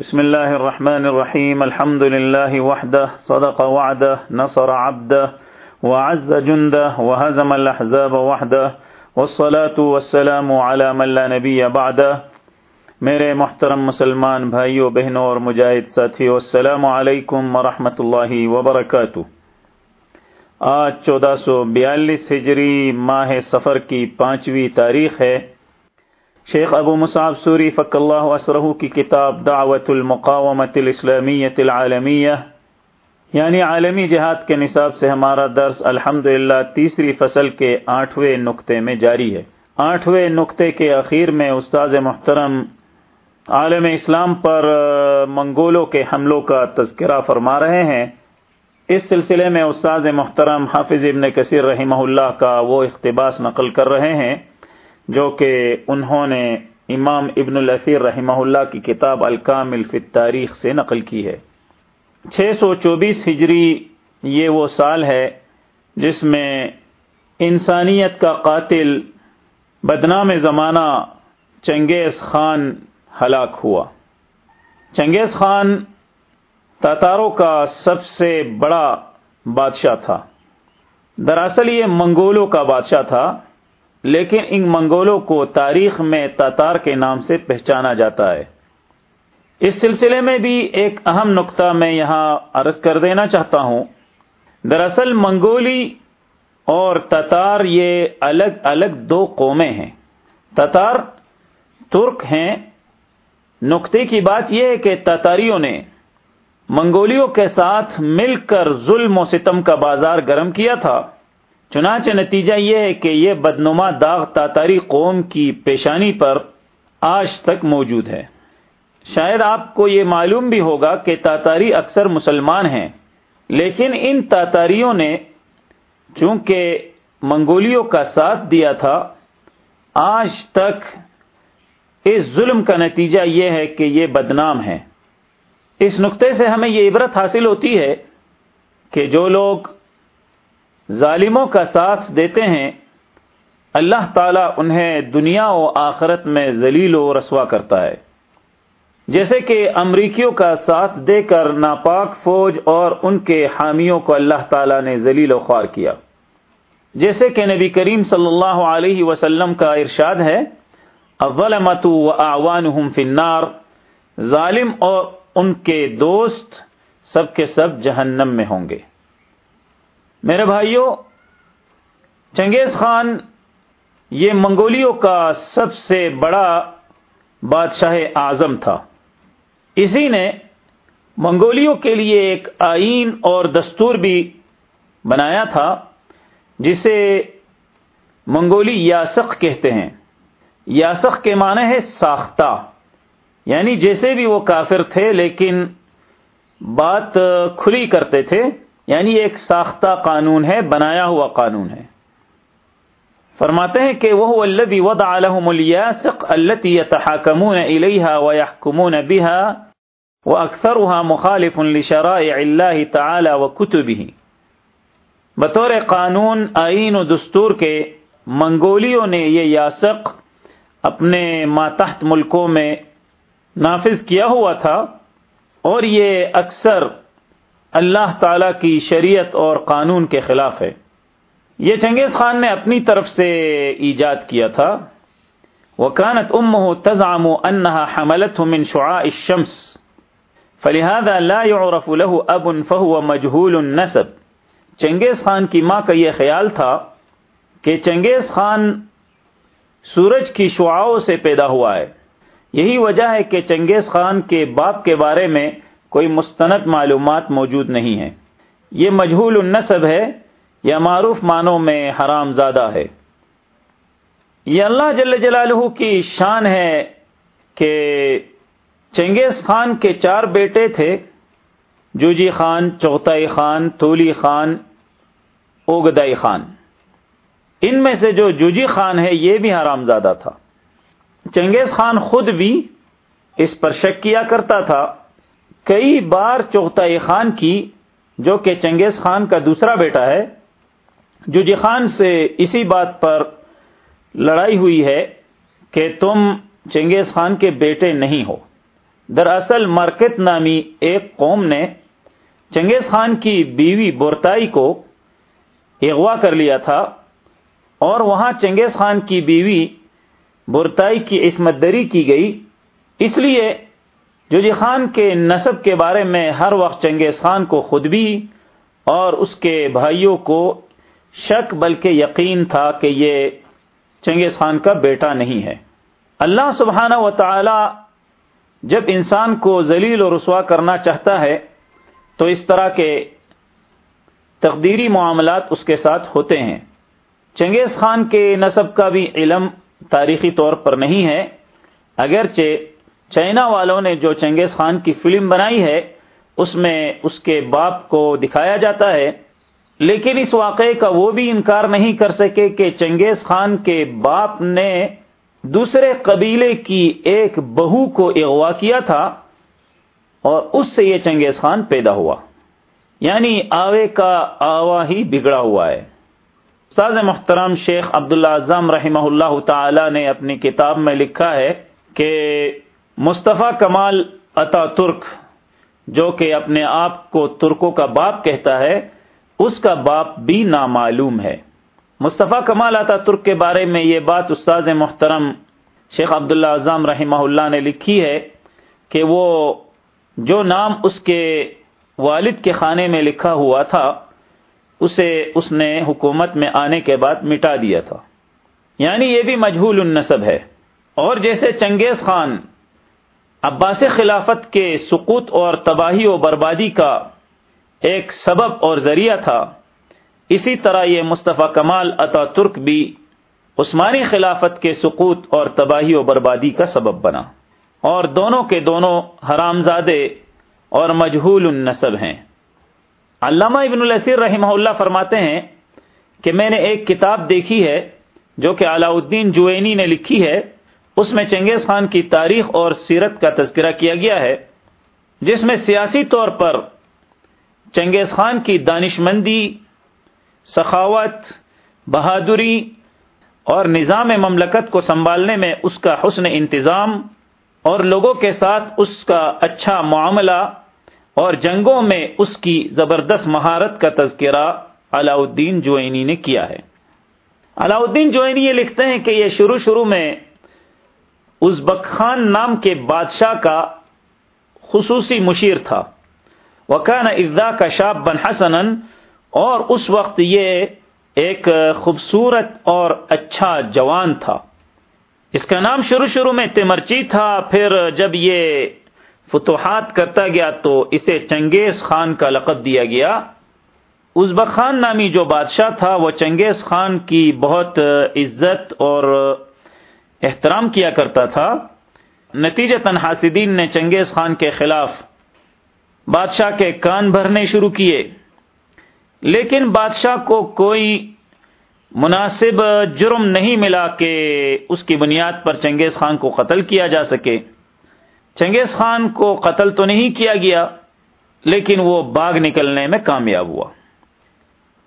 بسم الله الرحمن الرحيم. الحمد لله وحده. صدق وعده. نصر عبده. وعز جنده. وهزم الأحزاب وحده. والصلاة والسلام على من لا نبي بعده. میرے محترم مسلمان بھائیوں بہنوں اور مجاہد ساتھیوں السلام علیکم ورحمۃ اللہ وبرکاتہ. آج چودہ سو بیالیس ہجری ماہ سفر کی پانچویں تاریخ ہے۔ شیخ ابو مصعب سوری فق اللہ اسرہ کی کتاب دعوت المقامت الاسلامیت العالمیہ یعنی عالمی جہاد کے نصاب سے ہمارا درس الحمد تیسری فصل کے آٹھویں نقطے میں جاری ہے۔ آٹھویں نقطے کے اخیر میں استاذ محترم عالم اسلام پر منگولوں کے حملوں کا تذکرہ فرما رہے ہیں۔ اس سلسلے میں استاذ محترم حافظ ابن کثیر رحمہ اللہ کا وہ اقتباس نقل کر رہے ہیں۔ جو کہ انہوں نے امام ابن الاسیر رحمہ اللہ کی کتاب الکامل فی تاریخ سے نقل کی ہے۔ چھ سو چوبیس ہجری یہ وہ سال ہے جس میں انسانیت کا قاتل بدنام زمانہ چنگیز خان ہلاک ہوا۔ چنگیز خان تاتاروں کا سب سے بڑا بادشاہ تھا۔ دراصل یہ منگولوں کا بادشاہ تھا۔ لیکن ان منگولوں کو تاریخ میں تاتار کے نام سے پہچانا جاتا ہے۔ اس سلسلے میں بھی ایک اہم نقطہ میں یہاں عرض کر دینا چاہتا ہوں۔ دراصل منگولی اور تتار یہ الگ الگ دو قومیں ہیں۔ تتار ترک ہیں۔ نقطے کی بات یہ ہے کہ تتاریوں نے منگولیوں کے ساتھ مل کر ظلم و ستم کا بازار گرم کیا تھا۔ چنانچہ نتیجہ یہ ہے کہ یہ بدنما داغ تاتاری قوم کی پیشانی پر آج تک موجود ہے۔ شاید آپ کو یہ معلوم بھی ہوگا کہ تاتاری اکثر مسلمان ہیں، لیکن ان تاتاریوں نے چونکہ منگولیوں کا ساتھ دیا تھا، آج تک اس ظلم کا نتیجہ یہ ہے کہ یہ بدنام ہے اس نقطے سے ہمیں یہ عبرت حاصل ہوتی ہے کہ جو لوگ ظالموں کا ساتھ دیتے ہیں، اللہ تعالیٰ انہیں دنیا و آخرت میں ذلیل و رسوا کرتا ہے۔ جیسے کہ امریکیوں کا ساتھ دے کر ناپاک فوج اور ان کے حامیوں کو اللہ تعالیٰ نے ذلیل و خوار کیا۔ جیسے کہ نبی کریم صلی اللہ علیہ وسلم کا ارشاد ہے اولمت و اعوان فنار ظالم اور ان کے دوست سب کے سب جہنم میں ہوں گے۔ میرے بھائیوں چنگیز خان، یہ منگولیوں کا سب سے بڑا بادشاہ اعظم تھا۔ اسی نے منگولیوں کے لیے ایک آئین اور دستور بھی بنایا تھا، جسے منگولی یاسق کہتے ہیں۔ یاسق کے معنی ہے ساختہ یعنی جیسے بھی وہ کافر تھے لیکن بات کھلی کرتے تھے۔ یعنی ایک ساختہ قانون ہے، بنایا ہوا قانون ہے۔ فرماتے ہیں کہ وہ الذي وضع لهم الياسق التي يتحاكمون اليها ويحكمون بها واكثرها مخالف لشرائع الله تعالى وكتبه بطور قانون آئین و دستور کے منگولیوں نے یہ یاسق اپنے ماتحت ملکوں میں نافذ کیا ہوا تھا اور یہ اکثر اللہ تعالی کی شریعت اور قانون کے خلاف ہے۔ یہ چنگیز خان نے اپنی طرف سے ایجاد کیا تھا۔ وكانت امه تزعم انها حملته من شعاع الشمس۔ فلهذا لا يعرف له اب فهو مجهول النسب چنگیز خان کی ماں کا یہ خیال تھا کہ چنگیز خان سورج کی شعاؤں سے پیدا ہوا ہے۔ یہی وجہ ہے کہ چنگیز خان کے باپ کے بارے میں کوئی مستند معلومات موجود نہیں ہے یہ مجہول النصب ہے، یا معروف معنوں میں حرام زادہ ہے۔ یہ اللہ جل جلالہ کی شان ہے کہ چنگیز خان کے چار بیٹے تھے۔ جوجی خان چوتائی خان تولی خان، اوگدائی خان۔ ان میں سے جو جوجی خان ہے، یہ بھی حرام زادہ تھا۔ چنگیز خان خود بھی اس پر شک کیا کرتا تھا۔ کئی بار چوہتا خان کی، جو کہ چنگیز خان کا دوسرا بیٹا ہے جو جی خان سے اسی بات پر لڑائی ہوئی ہے کہ تم چنگیز خان کے بیٹے نہیں ہو۔ دراصل مرکت نامی ایک قوم نے چنگیز خان کی بیوی بورتائی کو اغوا کر لیا تھا اور وہاں چنگیز خان کی بیوی بورتائی کی عصمت دری کی گئی۔ اس لیے جوجی خان کے نصب کے بارے میں ہر وقت چنگیز خان کو خود بھی اور اس کے بھائیوں کو شک، بلکہ یقین تھا کہ یہ چنگیز خان کا بیٹا نہیں ہے۔ اللہ سبحانہ و تعالی جب انسان کو ذلیل و رسوا کرنا چاہتا ہے، تو اس طرح کے تقدیری معاملات اس کے ساتھ ہوتے ہیں۔ چنگیز خان کے نصب کا بھی علم تاریخی طور پر نہیں ہے، اگرچہ چائنا والوں نے جو چنگیز خان کی فلم بنائی ہے، اس میں اس کے باپ کو دکھایا جاتا ہے۔ لیکن اس واقعے کا وہ بھی انکار نہیں کر سکے کہ چنگیز خان کے باپ نے دوسرے قبیلے کی ایک بہو کو اغوا کیا تھا اور اس سے یہ چنگیز خان پیدا ہوا۔ یعنی آوے کا آوا ہی بگڑا ہوا ہے۔ استاد محترم شیخ عبداللہ اعظم رحمہ اللہ تعالی نے اپنی کتاب میں لکھا ہے کہ مصطفیٰ کمال عطا ترک، جو کہ اپنے آپ کو ترکوں کا باپ کہتا ہے، اس کا باپ بھی نامعلوم ہے۔ مصطفیٰ کمال عطا ترک کے بارے میں یہ بات استاد محترم شیخ عبداللہ اعظم رحمہ اللہ نے لکھی ہے کہ وہ جو نام اس کے والد کے خانے میں لکھا ہوا تھا، اسے اس نے حکومت میں آنے کے بعد مٹا دیا تھا۔ یعنی یہ بھی مجہول النصب ہے۔ اور جیسے چنگیز خان عباس خلافت کے سقوط اور تباہی و بربادی کا ایک سبب اور ذریعہ تھا۔ اسی طرح یہ مصطفیٰ کمال عطا ترک بھی عثمانی خلافت کے سقوط اور تباہی و بربادی کا سبب بنا۔ اور دونوں کے دونوں حرام زادے اور مجہول النصب ہیں۔ علامہ ابن الاسیر رحمہ اللہ فرماتے ہیں کہ میں نے ایک کتاب دیکھی ہے جو کہ علاء الدین جوینی نے لکھی ہے۔ اس میں چنگیز خان کی تاریخ اور سیرت کا تذکرہ کیا گیا ہے، جس میں سیاسی طور پر چنگیز خان کی دانش مندی سخاوت، بہادری اور نظام مملکت کو سنبھالنے میں اس کا حسن انتظام اور لوگوں کے ساتھ اس کا اچھا معاملہ اور جنگوں میں اس کی زبردست مہارت کا تذکرہ علاؤدین جوئنی نے کیا ہے۔ علاؤدین جوئنی یہ لکھتے ہیں کہ یہ شروع شروع میں ازبک خان نام کے بادشاہ کا خصوصی مشیر تھا۔ وکان ازا کا شاب بن حسن اور اس وقت یہ ایک خوبصورت اور اچھا جوان تھا۔ اس کا نام شروع شروع میں تمرچی تھا، پھر جب یہ فتوحات کرتا گیا تو اسے چنگیز خان کا لقب دیا گیا۔ ازبک خان نامی جو بادشاہ تھا، وہ چنگیز خان کی بہت عزت اور احترام کیا کرتا تھا۔ نتیجہ تنحاسدین نے چنگیز خان کے خلاف بادشاہ کے کان بھرنے شروع کیے۔ لیکن بادشاہ کو کوئی مناسب جرم نہیں ملا کہ اس کی بنیاد پر چنگیز خان کو قتل کیا جا سکے۔ چنگیز خان کو قتل تو نہیں کیا گیا، لیکن وہ باغ نکلنے میں کامیاب ہوا۔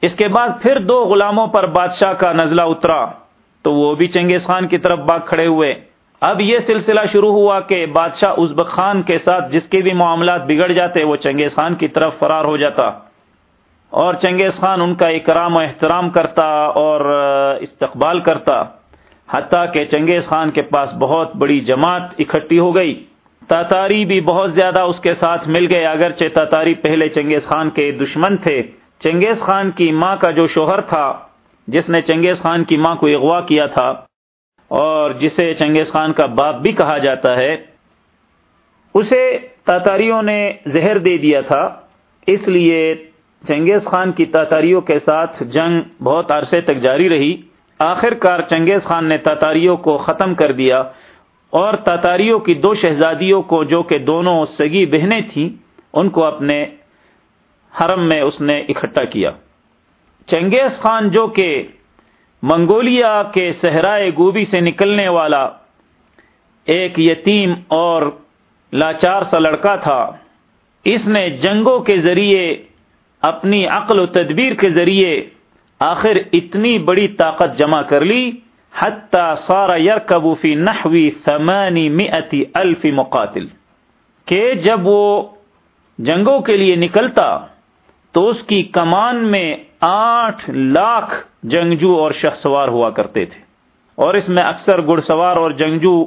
اس کے بعد پھر دو غلاموں پر بادشاہ کا نزلہ اترا۔ تو وہ بھی چنگیز خان کی طرف باغ کھڑے ہوئے۔ اب یہ سلسلہ شروع ہوا کہ بادشاہ ازبک خان کے ساتھ جس کے بھی معاملات بگڑ جاتے، وہ چنگیز خان کی طرف فرار ہو جاتا۔ اور چنگیز خان ان کا اکرام و احترام کرتا اور استقبال کرتا۔ حتیٰ کہ چنگیز خان کے پاس بہت بڑی جماعت اکٹھی ہو گئی۔ تاتاری بھی بہت زیادہ اس کے ساتھ مل گئے۔ اگرچہ تاتاری پہلے چنگیز خان کے دشمن تھے، چنگیز خان کی ماں کا جو شوہر تھا جس نے چنگیز خان کی ماں کو اغوا کیا تھا اور جسے چنگیز خان کا باپ بھی کہا جاتا ہے، اسے تاتاریوں نے زہر دے دیا تھا۔ اس لیے چنگیز خان کی تاتاریوں کے ساتھ جنگ بہت عرصے تک جاری رہی۔ آخر کار چنگیز خان نے تاتاریوں کو ختم کر دیا اور تاتاریوں کی دو شہزادیوں کو جو کہ دونوں سگی بہنیں تھیں، ان کو اپنے حرم میں اس نے اکٹھا کیا۔ چنگیز خان جو کہ منگولیا کے صحرائے گوبی سے نکلنے والا ایک یتیم اور لاچار سا لڑکا تھا، اس نے جنگوں کے ذریعے، اپنی عقل و تدبیر کے ذریعے آخر اتنی بڑی طاقت جمع کر لی، حتی سارا یرکبو فی نحوی ثمانی مئتی الف مقاتل۔ کہ جب وہ جنگوں کے لیے نکلتا تو اس کی کمان میں آٹھ لاکھ جنگجو اور شہ سوار ہوا کرتے تھے۔ اور اس میں اکثر گڑ سوار اور جنگجو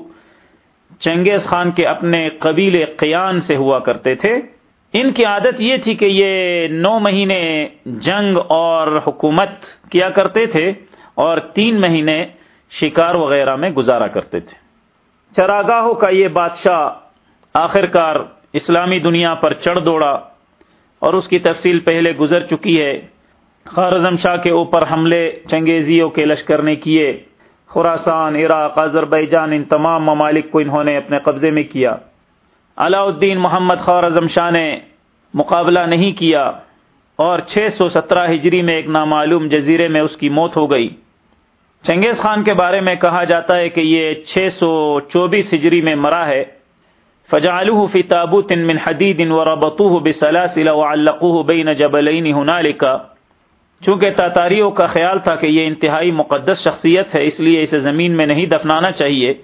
چنگیز خان کے اپنے قبیل قیان سے ہوا کرتے تھے۔ ان کی عادت یہ تھی کہ یہ نو مہینے جنگ اور حکومت کیا کرتے تھے اور تین مہینے شکار وغیرہ میں گزارا کرتے تھے۔ چراگاہوں کا یہ بادشاہ آخر کار اسلامی دنیا پر چڑھ دوڑا اور اس کی تفصیل پہلے گزر چکی ہے۔ خارزم شاہ کے اوپر حملے، چنگیزیوں کے لشکر نے کیے۔ خوراسان عراق، آذربائیجان، ان تمام ممالک کو انہوں نے اپنے قبضے میں کیا۔ علاء الدین محمد خورزم شاہ نے مقابلہ نہیں کیا اور چھ سو سترہ ہجری میں ایک نامعلوم جزیرے میں اس کی موت ہو گئی۔ چنگیز خان کے بارے میں کہا جاتا ہے کہ یہ چھ سو چوبیس ہجری میں مرا ہے۔ فجعلوه في تابوت من حديد وربطوه بسلاسل وعلقوه بين جبلين هنالك چونکہ تاتاریوں کا خیال تھا کہ یہ انتہائی مقدس شخصیت ہے، اس لیے اسے زمین میں نہیں دفنانا چاہیے۔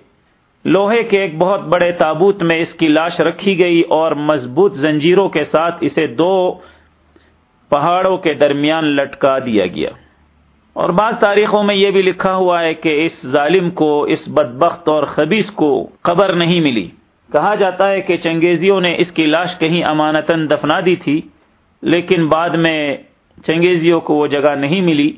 لوہے کے ایک بہت بڑے تابوت میں اس کی لاش رکھی گئی اور مضبوط زنجیروں کے ساتھ اسے دو پہاڑوں کے درمیان لٹکا دیا گیا۔ اور بعض تاریخوں میں یہ بھی لکھا ہوا ہے کہ اس ظالم کو، اس بدبخت اور خبیص کو قبر نہیں ملی۔ کہا جاتا ہے کہ چنگیزیوں نے اس کی لاش کہیں امانتاً دفنا دی تھی، لیکن بعد میں چنگیزیوں کو وہ جگہ نہیں ملی